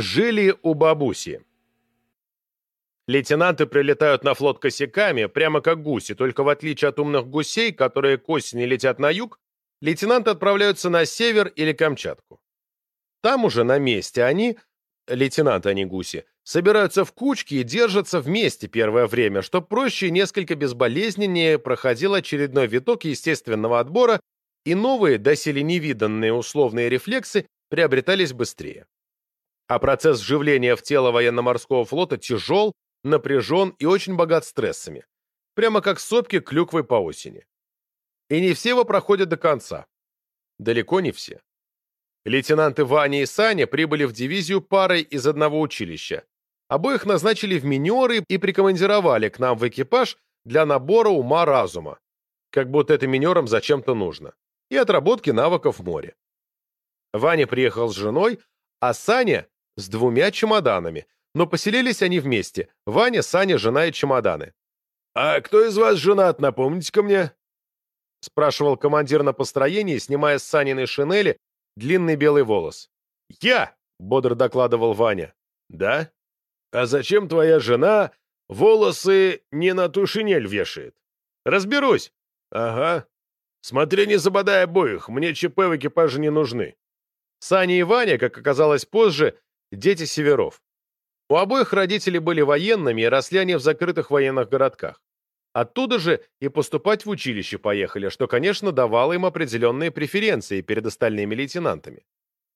Жили у бабуси. Лейтенанты прилетают на флот косяками, прямо как гуси, только в отличие от умных гусей, которые к осени летят на юг, лейтенанты отправляются на север или Камчатку. Там уже на месте они, лейтенанты, а не гуси, собираются в кучки и держатся вместе первое время, чтобы проще и несколько безболезненнее проходил очередной виток естественного отбора, и новые, доселе невиданные условные рефлексы приобретались быстрее а процесс вживления в тело военно-морского флота тяжел, напряжен и очень богат стрессами. Прямо как сопки клюквы по осени. И не все его проходят до конца. Далеко не все. Лейтенанты Ваня и Саня прибыли в дивизию парой из одного училища. Обоих назначили в минеры и прикомандировали к нам в экипаж для набора ума-разума. Как будто это минерам зачем-то нужно. И отработки навыков в море. Ваня приехал с женой, а Саня с двумя чемоданами, но поселились они вместе. Ваня, Саня, жена и чемоданы. «А кто из вас женат, напомните-ка мне?» спрашивал командир на построении, снимая с Саниной шинели длинный белый волос. «Я!» — бодро докладывал Ваня. «Да? А зачем твоя жена волосы не на ту шинель вешает?» «Разберусь». «Ага. Смотри, не забодай обоих, мне ЧП в экипаже не нужны». Саня и Ваня, как оказалось позже, дети северов. У обоих родителей были военными и росли они в закрытых военных городках. Оттуда же и поступать в училище поехали, что, конечно, давало им определенные преференции перед остальными лейтенантами.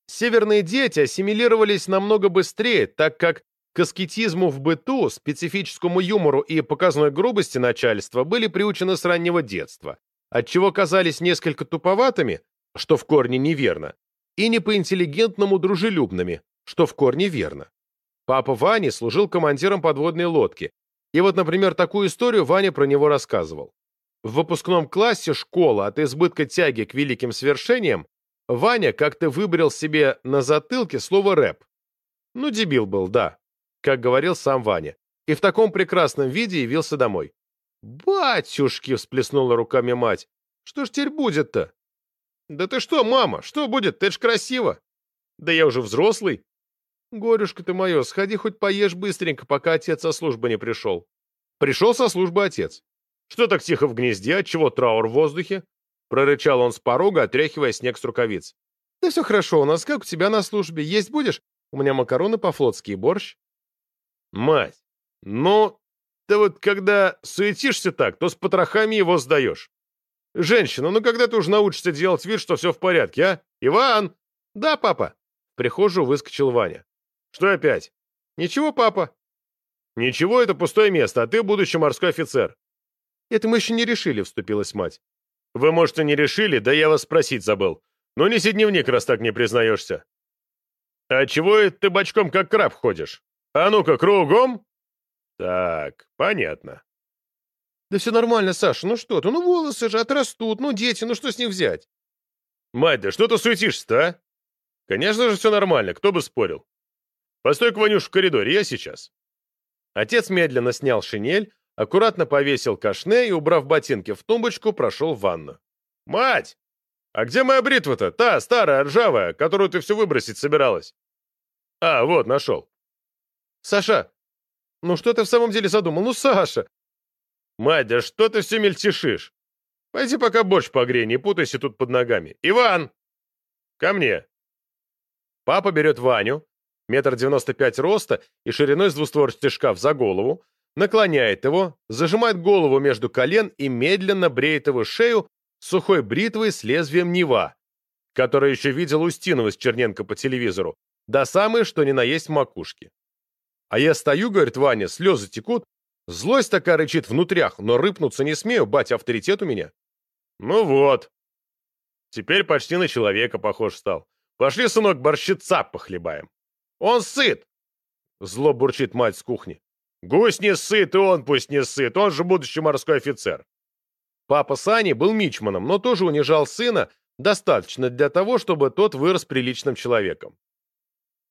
Северные дети ассимилировались намного быстрее, так как к аскетизму в быту, специфическому юмору и показной грубости начальства были приучены с раннего детства, отчего казались несколько туповатыми, что в корне неверно, и не по-интеллигентному дружелюбными, что в корне верно. Папа Вани служил командиром подводной лодки, и вот, например, такую историю Ваня про него рассказывал. В выпускном классе школы от избытка тяги к великим свершениям Ваня как-то выбрал себе на затылке слово «рэп». Ну, дебил был, да, как говорил сам Ваня. И в таком прекрасном виде явился домой. «Батюшки!» — всплеснула руками мать. «Что ж теперь будет-то?» «Да ты что, мама, что будет? Ты ж красиво!» «Да я уже взрослый!» «Горюшка ты мое, сходи хоть поешь быстренько, пока отец со службы не пришел». «Пришел со службы отец». «Что так тихо в гнезде? Отчего траур в воздухе?» Прорычал он с порога, отряхивая снег с рукавиц. «Да все хорошо у нас. Как у тебя на службе? Есть будешь? У меня макароны по-флотски и борщ». «Мать, ну, ты вот когда суетишься так, то с потрохами его сдаешь. Женщина, ну когда ты уже научишься делать вид, что все в порядке, а? Иван!» «Да, папа!» В прихожую выскочил Ваня. «Что опять?» «Ничего, папа». «Ничего, это пустое место, а ты будущий морской офицер». «Это мы еще не решили», — вступилась мать. «Вы, может, и не решили, да я вас спросить забыл. Ну, неси дневник, раз так не признаешься». «А чего это ты бочком как краб ходишь? А ну-ка, кругом?» «Так, понятно». «Да все нормально, Саша, ну что ты, ну волосы же отрастут, ну дети, ну что с них взять?» «Мать, да что ты суетишься-то, а? Конечно же, все нормально, кто бы спорил. Постой-ка, Ванюш, в коридоре, я сейчас. Отец медленно снял шинель, аккуратно повесил кашне и, убрав ботинки в тумбочку, прошел в ванну. «Мать! А где моя бритва-то? Та, старая, ржавая, которую ты все выбросить собиралась?» «А, вот, нашел». «Саша, ну что ты в самом деле задумал? Ну, Саша!» «Мать, да что ты все мельтешишь? Пойди пока борщ погрей, не путайся тут под ногами. Иван! Ко мне!» Папа берет Ваню, метр девяносто пять роста и шириной с двустворчатый шкаф за голову, наклоняет его, зажимает голову между колен и медленно бреет его шею сухой бритвой с лезвием Нева, который еще видел Устинова с Черненко по телевизору, до самой, что ни на есть макушки. А я стою, говорит Ваня, слезы текут, злость такая рычит внутрях, но рыпнуться не смею, батя, авторитет у меня. Ну вот. Теперь почти на человека похож стал. Пошли, сынок, борщица похлебаем. Он сыт!» Зло бурчит мать с кухни. «Гусь не сыт, и он пусть не сыт, он же будущий морской офицер». Папа Сани был мичманом, но тоже унижал сына достаточно для того, чтобы тот вырос приличным человеком.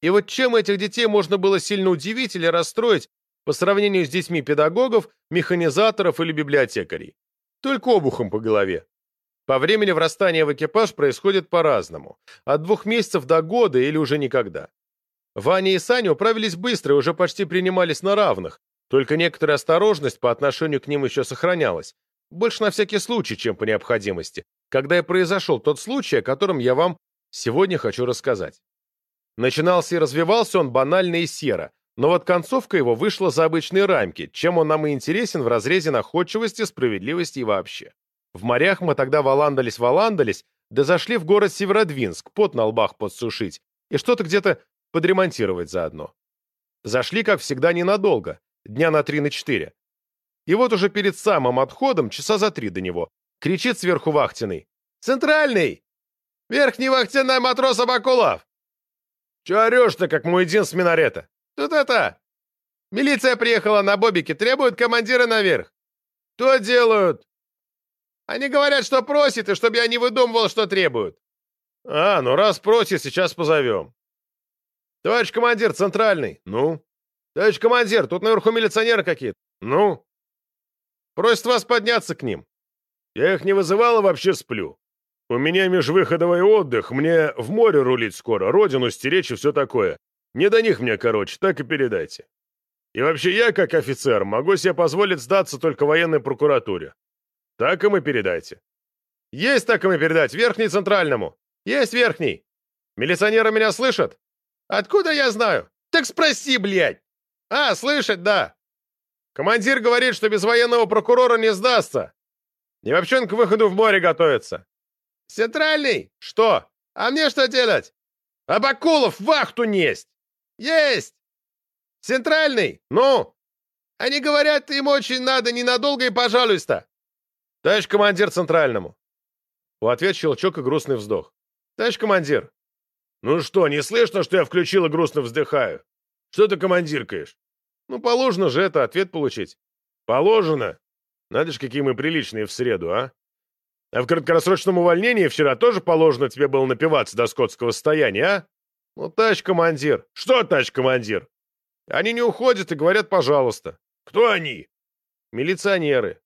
И вот чем этих детей можно было сильно удивить или расстроить по сравнению с детьми педагогов, механизаторов или библиотекарей? Только обухом по голове. По времени врастания в экипаж происходит по-разному. От двух месяцев до года или уже никогда. Ваня и Саня управились быстро и уже почти принимались на равных, только некоторая осторожность по отношению к ним еще сохранялась. Больше на всякий случай, чем по необходимости, когда и произошел тот случай, о котором я вам сегодня хочу рассказать. Начинался и развивался он банально и серо, но вот концовка его вышла за обычные рамки, чем он нам и интересен в разрезе находчивости, справедливости и вообще. В морях мы тогда валандались-валандались, да зашли в город Северодвинск, пот на лбах подсушить и что-то где-то подремонтировать заодно. Зашли, как всегда, ненадолго, дня на три на четыре. И вот уже перед самым отходом, часа за три до него, кричит сверху вахтенный. «Центральный! Верхний вахтенный матрос Абакулов!» «Че орешь-то, как муэдзин с минарета? Тут это... Милиция приехала на бобике, требуют командира наверх. Что делают? Они говорят, что просят, и чтобы я не выдумывал, что требуют. А, ну раз просит, сейчас позовем. Товарищ командир, центральный. Ну? Товарищ командир, тут наверху милиционеры какие-то. Ну? Просят вас подняться к ним. Я их не вызывал, а вообще сплю. У меня межвыходовой отдых, мне в море рулить скоро, родину стеречь и все такое. Не до них мне, короче, так и передайте. И вообще я, как офицер, могу себе позволить сдаться только военной прокуратуре. Так им и передайте. Есть так им и передать, верхний центральному. Есть верхний. Милиционеры меня слышат? Откуда я знаю? Так спроси, блядь. А, слышать, да. Командир говорит, что без военного прокурора не сдастся. Он к выходу в море готовится. Центральный? Что? А мне что делать? Абакулов вахту несть. Есть. Центральный? Ну? Они говорят, им очень надо ненадолго и пожалуйста. Товарищ командир центральному. В ответ щелчок и грустный вздох. Товарищ командир. Ну что, не слышно, что я включил и грустно вздыхаю? Что ты командиркаешь? Ну, положено же это ответ получить. Положено. Надо ж, какие мы приличные в среду, а? А в краткосрочном увольнении вчера тоже положено тебе было напиваться до скотского состояния, а? Ну, товарищ командир. Что, товарищ командир? Они не уходят и говорят «пожалуйста». Кто они? Милиционеры.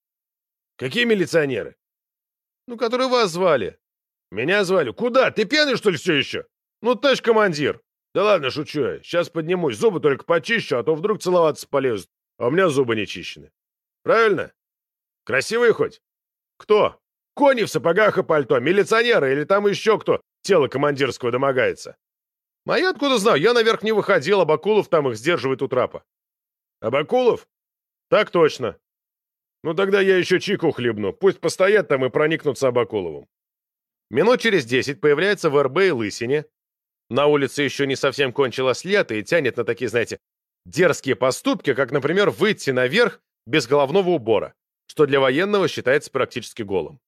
Какие милиционеры? Ну, которые вас звали. Меня звали. Куда? Ты пьяный, что ли, все еще? Ну, товарищ командир. Да ладно, шучу я. Сейчас поднимусь, зубы только почищу, а то вдруг целоваться полезут. А у меня зубы не чищены. Правильно? Красивые хоть? Кто? Кони в сапогах и пальто, милиционеры или там еще кто тело командирского домогается? А я откуда знаю? Я наверх не выходил, а Бакулов там их сдерживает у трапа. А Бакулов? Так точно. Ну тогда я еще чику хлебну. Пусть постоят там и проникнутся Абакуловым. Минут через десять появляется в РБ и Лысине. На улице еще не совсем кончилось лето и тянет на такие, знаете, дерзкие поступки, как, например, выйти наверх без головного убора, что для военного считается практически голым.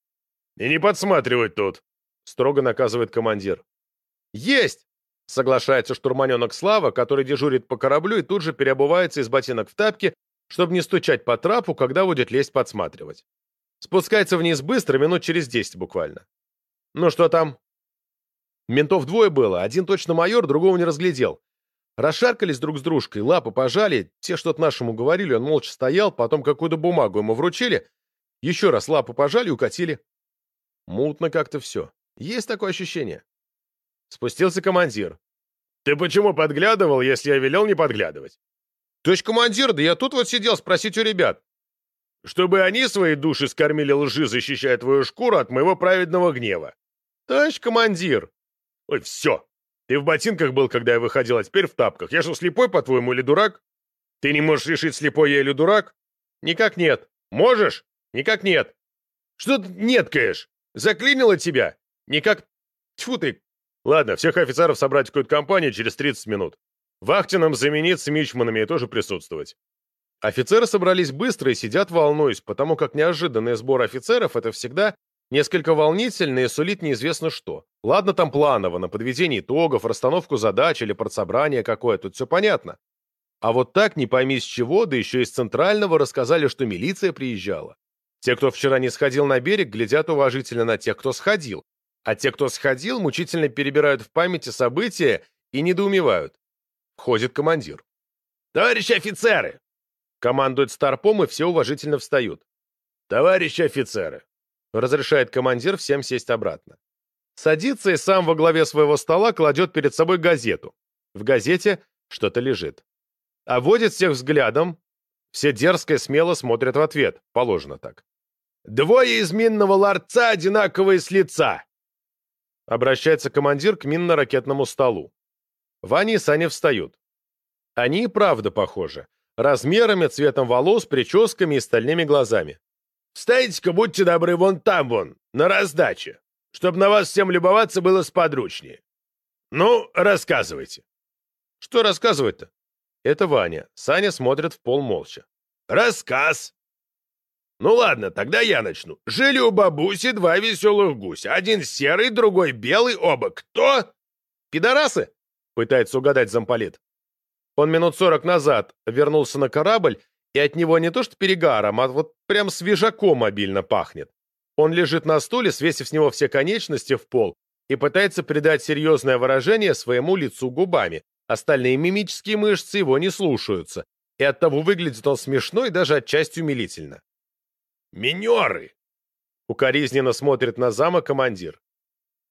«И не подсматривать тут!» — строго наказывает командир. «Есть!» — соглашается штурманенок Слава, который дежурит по кораблю и тут же переобувается из ботинок в тапки чтобы не стучать по трапу, когда будет лезть подсматривать. Спускается вниз быстро, минут через десять буквально. Ну что там? Ментов двое было, один точно майор, другого не разглядел. Расшаркались друг с дружкой, лапы пожали, те что-то нашему говорили, он молча стоял, потом какую-то бумагу ему вручили, еще раз лапы пожали и укатили. Мутно как-то все. Есть такое ощущение. Спустился командир. «Ты почему подглядывал, если я велел не подглядывать?» «Товарищ командир, да я тут вот сидел спросить у ребят. Чтобы они свои души скормили лжи, защищая твою шкуру от моего праведного гнева. Товарищ командир!» «Ой, все! Ты в ботинках был, когда я выходил, а теперь в тапках. Я что, слепой, по-твоему, или дурак? Ты не можешь решить, слепой я или дурак? Никак нет. Можешь? Никак нет. Что ты неткаешь? Заклинило тебя? Никак... Тьфу ты! Ладно, всех офицеров собрать в какую-то компанию через 30 минут. Вахтином заменить с мичманами и тоже присутствовать. Офицеры собрались быстро и сидят волнуясь, потому как неожиданный сбор офицеров — это всегда несколько волнительно и сулит неизвестно что. Ладно там планово, на подведение итогов, расстановку задач или партсобрание какое, тут все понятно. А вот так, не пойми с чего, да еще из Центрального рассказали, что милиция приезжала. Те, кто вчера не сходил на берег, глядят уважительно на тех, кто сходил. А те, кто сходил, мучительно перебирают в памяти события и недоумевают. Входит командир. «Товарищи офицеры!» Командует старпом, и все уважительно встают. «Товарищи офицеры!» Разрешает командир всем сесть обратно. Садится и сам во главе своего стола кладет перед собой газету. В газете что-то лежит. А водит всех взглядом. Все дерзко и смело смотрят в ответ. Положено так. «Двое из минного ларца одинаковые с лица!» Обращается командир к минно-ракетному столу. Ваня и Саня встают. Они и правда похожи. Размерами, цветом волос, прическами и стальными глазами. «Встаньте-ка, будьте добры, вон там вон, на раздаче, чтобы на вас всем любоваться было сподручнее. Ну, рассказывайте». «Что рассказывать-то?» Это Ваня. Саня смотрит в пол молча. «Рассказ!» «Ну ладно, тогда я начну. Жили у бабуси два веселых гуся. Один серый, другой белый, оба. Кто?» «Пидорасы?» — пытается угадать замполит. Он минут сорок назад вернулся на корабль, и от него не то что перегаром, а вот прям свежаком обильно пахнет. Он лежит на стуле, свесив с него все конечности в пол, и пытается придать серьезное выражение своему лицу губами, Остальные мимические мышцы его не слушаются, и оттого выглядит он смешно и даже отчасти умилительно. «Минеры!» — укоризненно смотрит на зама командир.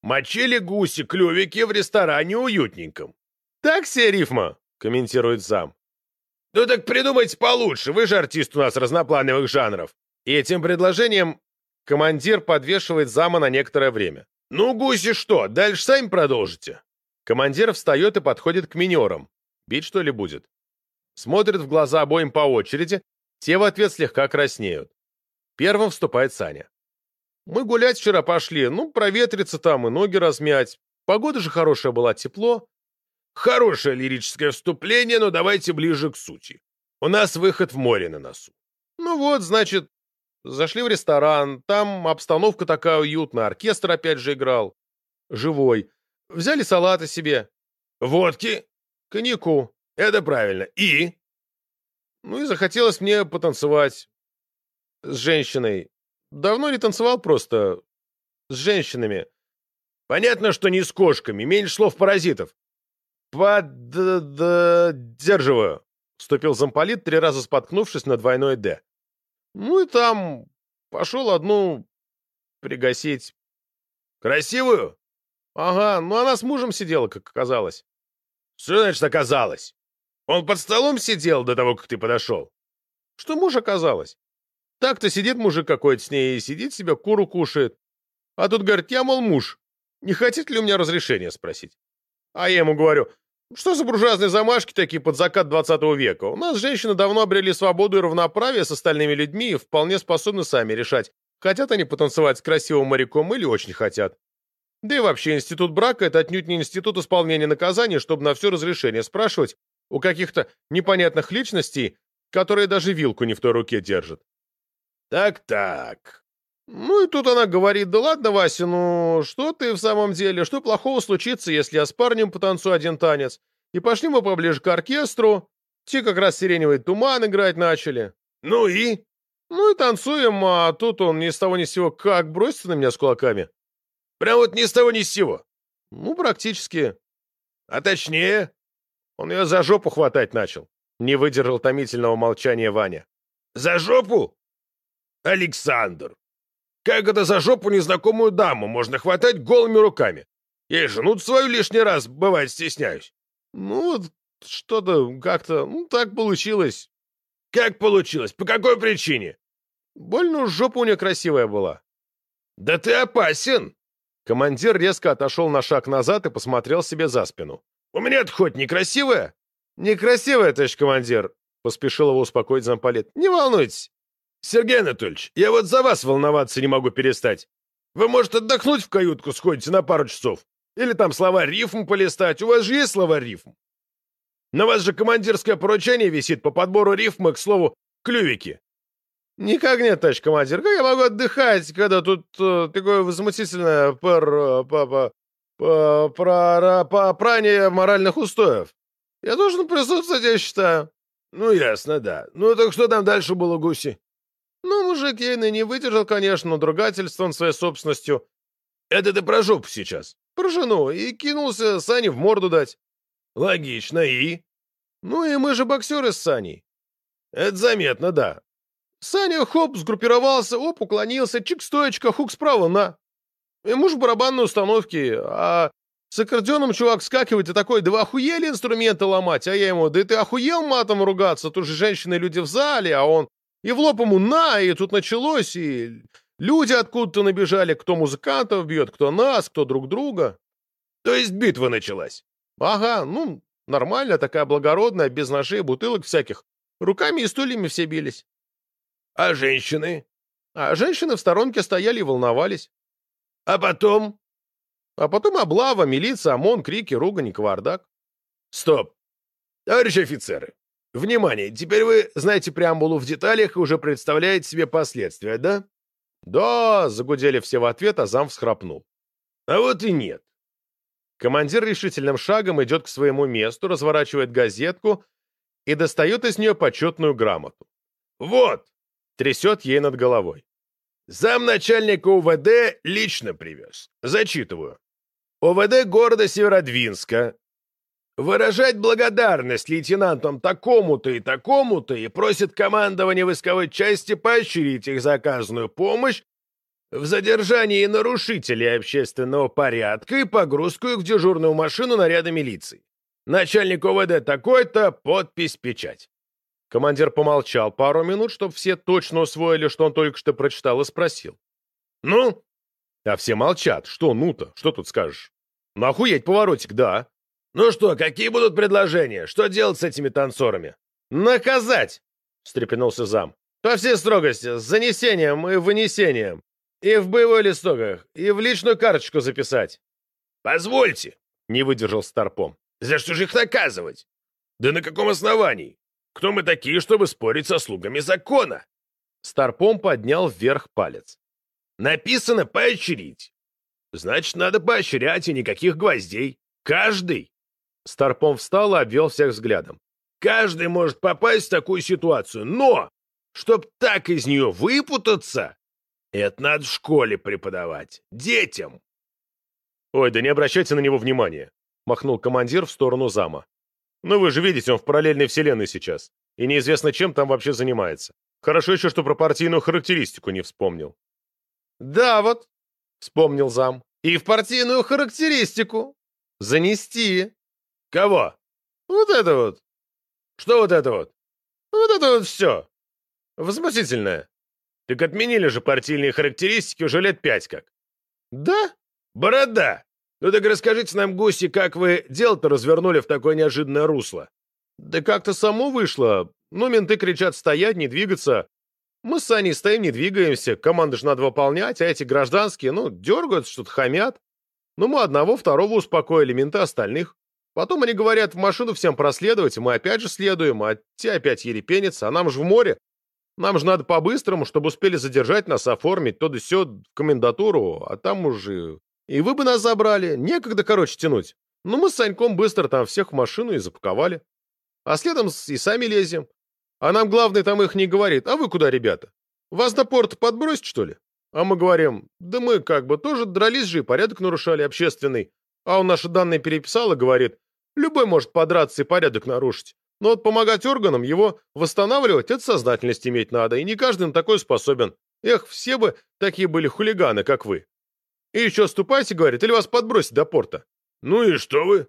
«Мочили гуси клювики в ресторане уютненьком». «Так все рифма!» — комментирует зам. «Ну так придумайте получше, вы же артист у нас разноплановых жанров». И этим предложением командир подвешивает зама на некоторое время. «Ну, гуси что, дальше сами продолжите?» Командир встает и подходит к минерам. Бить, что ли, будет? Смотрит в глаза обоим по очереди, те в ответ слегка краснеют. Первым вступает Саня. Мы гулять вчера пошли, ну, проветриться там и ноги размять. Погода же хорошая была, тепло. Хорошее лирическое вступление, но давайте ближе к сути. У нас выход в море на носу. Ну вот, значит, зашли в ресторан, там обстановка такая уютная, оркестр опять же играл. Живой. Взяли салаты себе. Водки. Коньяку. Это правильно. И? Ну и захотелось мне потанцевать. С женщиной. Давно не танцевал просто. С женщинами. Понятно, что не с кошками. Меньше слов паразитов. Поддерживаю. Вступил замполит, три раза споткнувшись на двойной «Д». Ну и там пошел одну пригасить. Красивую? Ага, ну она с мужем сидела, как оказалось. Что значит оказалось? Он под столом сидел до того, как ты подошел. Что муж оказалось? Так-то сидит мужик какой-то с ней и сидит себе, куру кушает. А тут говорит, я, мол, муж. Не хотите ли у меня разрешения спросить? А я ему говорю, что за буржуазные замашки такие под закат 20 века? У нас женщины давно обрели свободу и равноправие с остальными людьми и вполне способны сами решать, хотят они потанцевать с красивым моряком или очень хотят. Да и вообще, институт брака — это отнюдь не институт исполнения наказаний, чтобы на все разрешение спрашивать у каких-то непонятных личностей, которые даже вилку не в той руке держат. Так-так. Ну и тут она говорит, да ладно, Вася, ну что ты в самом деле, что плохого случится, если я с парнем потанцую один танец? И пошли мы поближе к оркестру, те как раз сиреневый туман играть начали. Ну и? Ну и танцуем, а тут он ни с того ни с сего как бросится на меня с кулаками. Прям вот ни с того ни с сего. Ну, практически. А точнее, он ее за жопу хватать начал. Не выдержал томительного молчания Ваня. За жопу? Александр, как это за жопу незнакомую даму можно хватать голыми руками? Я и жену свою лишний раз, бывает, стесняюсь. Ну, вот что-то как-то, ну, так получилось. Как получилось? По какой причине? Больно жопа у нее красивая была. Да ты опасен! Командир резко отошел на шаг назад и посмотрел себе за спину. «У меня-то хоть некрасивая?» «Некрасивая, товарищ командир», — поспешил его успокоить замполит. «Не волнуйтесь». «Сергей Анатольевич, я вот за вас волноваться не могу перестать. Вы, может, отдохнуть в каютку сходите на пару часов? Или там слова рифм полистать? У вас же есть слова рифм? На вас же командирское поручение висит по подбору рифма, к слову, клювики. «Никак нет, товарищ командир. Как я могу отдыхать, когда тут э, такое возмутительное пар, па, па, про, по прание моральных устоев? Я должен присутствовать, я считаю». «Ну, ясно, да. Ну, так что там дальше было, гуси?» «Ну, мужик ейный не выдержал, конечно, надругательство он своей собственностью. Это ты про жопу сейчас?» «Про жену. И кинулся Сане в морду дать». «Логично. И?» «Ну, и мы же боксеры с Саней». «Это заметно, да. Саня хоп, сгруппировался, оп, уклонился, чик, стоечка, хук справа, на. Ему же барабанные установки, а С аккордеоном чувак скакивает и такой, да вы охуели инструменты ломать? А я ему, да ты охуел матом ругаться? Тут же женщины и люди в зале, а он... И в лоб ему на, и тут началось, и... Люди откуда-то набежали, кто музыкантов бьет, кто нас, кто друг друга. То есть битва началась? Ага, ну, нормально, такая благородная, без ножей, бутылок всяких. Руками и стульями все бились. А женщины? А женщины в сторонке стояли и волновались. А потом? А потом облава, милиция, ОМОН, крики, ругань и. Стоп. Товарищи офицеры, внимание, теперь вы знаете преамбулу в деталях и уже представляете себе последствия, да? Да, загудели все в ответ, а зам всхрапнул. А вот и нет. Командир решительным шагом идет к своему месту, разворачивает газетку и достает из нее почетную грамоту. Вот! Трясет ей над головой. Замначальника УВД лично привез. Зачитываю. ОВД города Северодвинска. Выражать благодарность лейтенантам такому-то и такому-то и просит командование войсковой части поощрить их за оказанную помощь в задержании нарушителей общественного порядка и погрузку их в дежурную машину наряда милиции. Начальник ОВД такой-то, подпись, печать. Командир помолчал пару минут, чтобы все точно усвоили, что он только что прочитал, и спросил. «Ну?» А все молчат. Что ну-то? Что тут скажешь? Ну, охуеть поворотик, да. «Ну что, какие будут предложения? Что делать с этими танцорами?» «Наказать!» — встрепенулся зам. «По всей строгости, с занесением и вынесением. И в боевой листоках, и в личную карточку записать». «Позвольте!» — не выдержал Старпом. «За что же их наказывать? Да на каком основании? Кто мы такие, чтобы спорить со слугами закона?» Старпом поднял вверх палец. «Написано «поощрить». Значит, надо поощрять, и никаких гвоздей. Каждый Старпом встал и обвел всех взглядом. «Каждый может попасть в такую ситуацию, но, чтоб так из нее выпутаться, это надо в школе преподавать. Детям!» «Ой, да не обращайте на него внимания!» — махнул командир в сторону зама. «Ну вы же видите, он в параллельной вселенной сейчас, и неизвестно, чем там вообще занимается. Хорошо еще, что про партийную характеристику не вспомнил». «Да вот», — вспомнил зам, — «и в партийную характеристику. Занести». Кого? Вот это вот. Что вот это вот? Вот это вот все. Возмутительное. Так отменили же партийные характеристики уже лет пять как. Да? Борода! Ну так расскажите нам, гуси, как вы дело-то развернули в такое неожиданное русло. Да как-то само вышло. Ну, менты кричат стоять, не двигаться. Мы с Саней стоим, не двигаемся, команды же надо выполнять, а эти гражданские, ну, дергаются, что-то хамят. Ну, мы одного, второго успокоили, менты остальных. Потом они говорят, в машину всем проследовать, мы опять же следуем, а те опять ерепенятся, а нам же в море. Нам же надо по-быстрому, чтобы успели задержать нас, оформить то да сё в комендатуру, а там уже... И вы бы нас забрали, некогда, короче, тянуть. Ну, мы с Саньком быстро там всех в машину и запаковали. А следом и сами лезем. А нам главный там их не говорит. А вы куда, ребята? Вас до порта подбросить, что ли? А мы говорим, да мы как бы тоже дрались же и порядок нарушали общественный. А он наши данные переписал и говорит, Любой может подраться и порядок нарушить. Но вот помогать органам его восстанавливать, это сознательность иметь надо, и не каждый на такой способен. Эх, все бы такие были хулиганы, как вы. И еще ступайте, говорит, или вас подбросить до порта. Ну и что вы?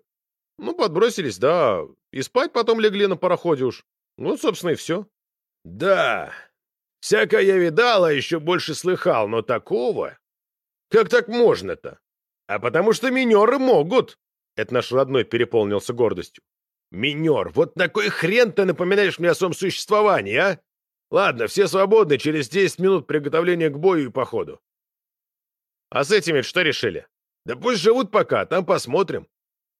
Ну, подбросились, да. И спать потом легли на пароходе уж. Ну, собственно, и все. Да, всякое я видал, а еще больше слыхал, но такого... Как так можно-то? А потому что минеры могут. Это наш родной переполнился гордостью. «Минер, вот на кой хрен ты напоминаешь мне о своем существовании, а? Ладно, все свободны, через 10 минут приготовления к бою и походу». «А с этими что решили?» «Да пусть живут пока, там посмотрим».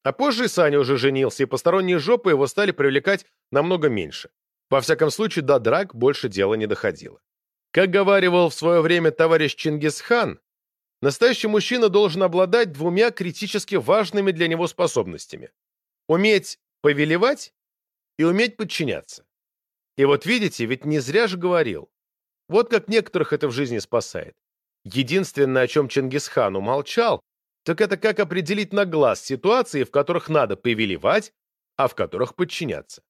А позже Саня уже женился, и посторонние жопы его стали привлекать намного меньше. Во всяком случае, до драк больше дела не доходило. Как говаривал в свое время товарищ Чингисхан, Настоящий мужчина должен обладать двумя критически важными для него способностями. Уметь повелевать и уметь подчиняться. И вот видите, ведь не зря же говорил. Вот как некоторых это в жизни спасает. Единственное, о чем Чингисхан умолчал, так это как определить на глаз ситуации, в которых надо повелевать, а в которых подчиняться.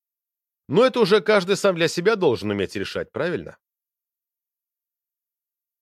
Но это уже каждый сам для себя должен уметь решать, правильно?